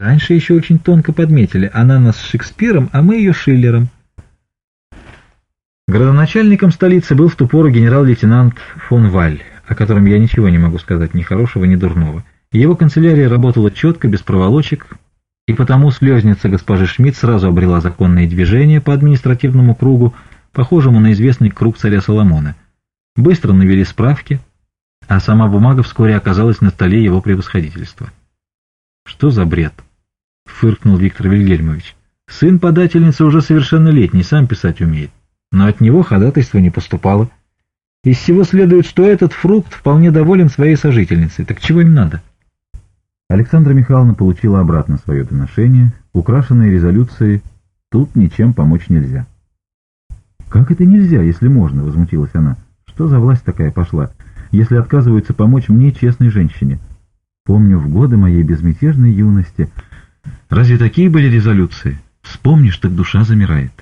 Раньше еще очень тонко подметили, она нас с Шекспиром, а мы ее Шиллером. Градоначальником столицы был в ту пору генерал-лейтенант фон Валь, о котором я ничего не могу сказать ни хорошего, ни дурного. Его канцелярия работала четко, без проволочек, и потому слезница госпожи Шмидт сразу обрела законные движения по административному кругу, похожему на известный круг царя Соломона. Быстро навели справки, а сама бумага вскоре оказалась на столе его превосходительства. Что за бред? фыркнул Виктор Вильгельмович. «Сын подательницы уже совершеннолетний, сам писать умеет. Но от него ходатайство не поступало. Из всего следует, что этот фрукт вполне доволен своей сожительницей. Так чего им надо?» Александра Михайловна получила обратно свое доношение, украшенное резолюцией «Тут ничем помочь нельзя». «Как это нельзя, если можно?» — возмутилась она. «Что за власть такая пошла, если отказываются помочь мне, честной женщине?» Помню, в годы моей безмятежной юности Разве такие были резолюции? Вспомнишь, так душа замирает.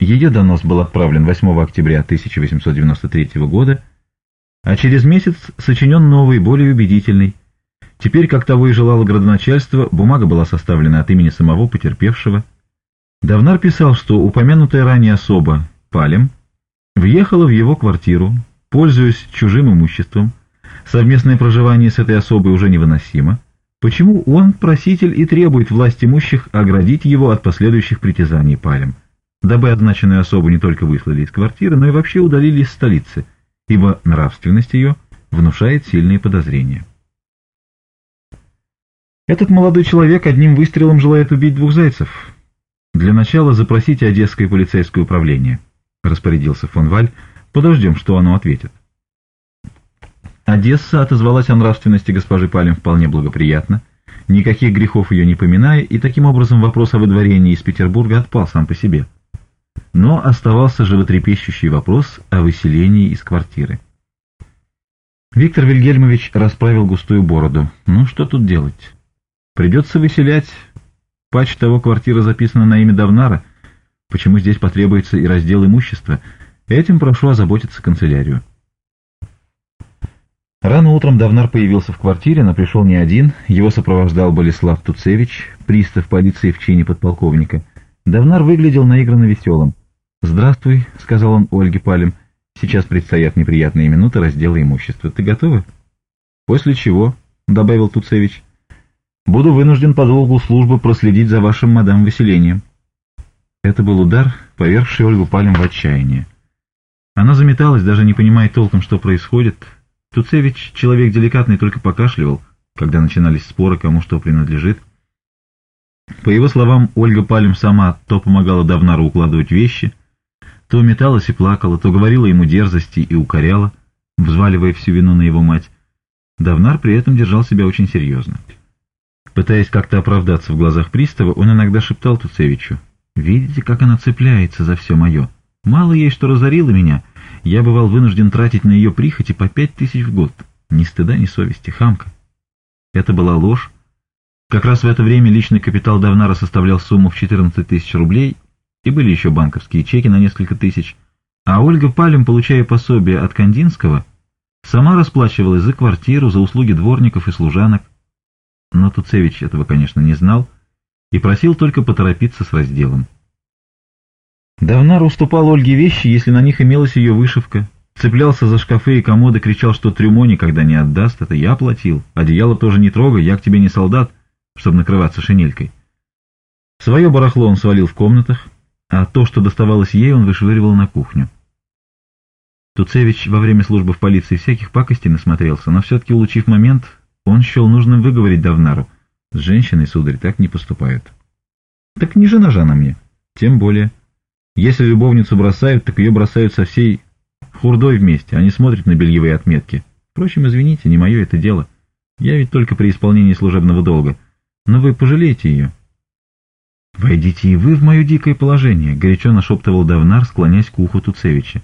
Ее донос был отправлен 8 октября 1893 года, а через месяц сочинен новый, более убедительный. Теперь, как того и желало градоначальство, бумага была составлена от имени самого потерпевшего. Давнар писал, что упомянутая ранее особа, Палем, въехала в его квартиру, пользуясь чужим имуществом. Совместное проживание с этой особой уже невыносимо. Почему он, проситель, и требует власть имущих оградить его от последующих притязаний палем, дабы означенную особу не только выслали из квартиры, но и вообще удалили из столицы, ибо нравственность ее внушает сильные подозрения. Этот молодой человек одним выстрелом желает убить двух зайцев. Для начала запросите Одесское полицейское управление, распорядился фон Валь, подождем, что оно ответит. Одесса отозвалась о нравственности госпожи Палем вполне благоприятно, никаких грехов ее не поминая, и таким образом вопрос о выдворении из Петербурга отпал сам по себе. Но оставался животрепещущий вопрос о выселении из квартиры. Виктор Вильгельмович расправил густую бороду. Ну, что тут делать? Придется выселять. Пач того квартира записана на имя Давнара. Почему здесь потребуется и раздел имущества? Этим прошу озаботиться канцелярию. Рано утром Давнар появился в квартире, но пришел не один. Его сопровождал Болеслав Туцевич, пристав полиции в чине подполковника. Давнар выглядел наигранно веселым. «Здравствуй», — сказал он Ольге Палем. «Сейчас предстоят неприятные минуты раздела имущества. Ты готова?» «После чего», — добавил Туцевич, — «буду вынужден по долгу службы проследить за вашим мадам выселением». Это был удар, повергший Ольгу Палем в отчаяние. Она заметалась, даже не понимая толком, что происходит, — Туцевич, человек деликатный, только покашливал, когда начинались споры, кому что принадлежит. По его словам, Ольга Палем сама то помогала Давнару укладывать вещи, то металась и плакала, то говорила ему дерзости и укоряла, взваливая всю вину на его мать. Давнар при этом держал себя очень серьезно. Пытаясь как-то оправдаться в глазах пристава, он иногда шептал Туцевичу, «Видите, как она цепляется за все мое? Мало ей, что разорила меня» Я бывал вынужден тратить на ее прихоти по пять тысяч в год. Ни стыда, ни совести. Хамка. Это была ложь. Как раз в это время личный капитал Давнара составлял сумму в 14 тысяч рублей, и были еще банковские чеки на несколько тысяч. А Ольга Палем, получая пособие от Кандинского, сама расплачивалась за квартиру, за услуги дворников и служанок. Но Туцевич этого, конечно, не знал и просил только поторопиться с разделом. Давнар уступал Ольге вещи, если на них имелась ее вышивка. Цеплялся за шкафы и комоды, кричал, что трюмо никогда не отдаст, это я платил. Одеяло тоже не трогай, я к тебе не солдат, чтобы накрываться шинелькой. Свое барахло он свалил в комнатах, а то, что доставалось ей, он вышвыривал на кухню. Туцевич во время службы в полиции всяких пакостей насмотрелся, но все-таки, улучив момент, он счел нужным выговорить Давнару. С женщиной, сударь, так не поступают. Так не жена же она мне. Тем более. Если любовницу бросают, так ее бросают со всей хурдой вместе, они смотрят на бельевые отметки. Впрочем, извините, не мое это дело. Я ведь только при исполнении служебного долга. Но вы пожалеете ее». «Войдите и вы в мое дикое положение», — горячо нашептывал Давнар, склонясь к уху Туцевича.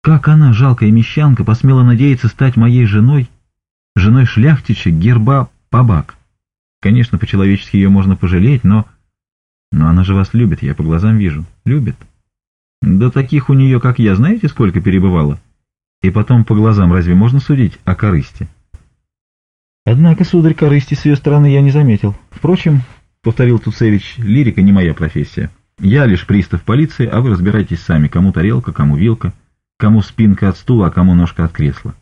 «Как она, жалкая мещанка, посмела надеяться стать моей женой, женой шляхтича герба Пабак? Конечно, по-человечески ее можно пожалеть, но...» Но она же вас любит, я по глазам вижу. Любит. Да таких у нее, как я, знаете, сколько перебывало? И потом по глазам разве можно судить о корысти? Однако, сударь, корысти с ее стороны я не заметил. Впрочем, — повторил Туцевич, — лирика не моя профессия. Я лишь пристав полиции, а вы разбирайтесь сами, кому тарелка, кому вилка, кому спинка от стула, а кому ножка от кресла.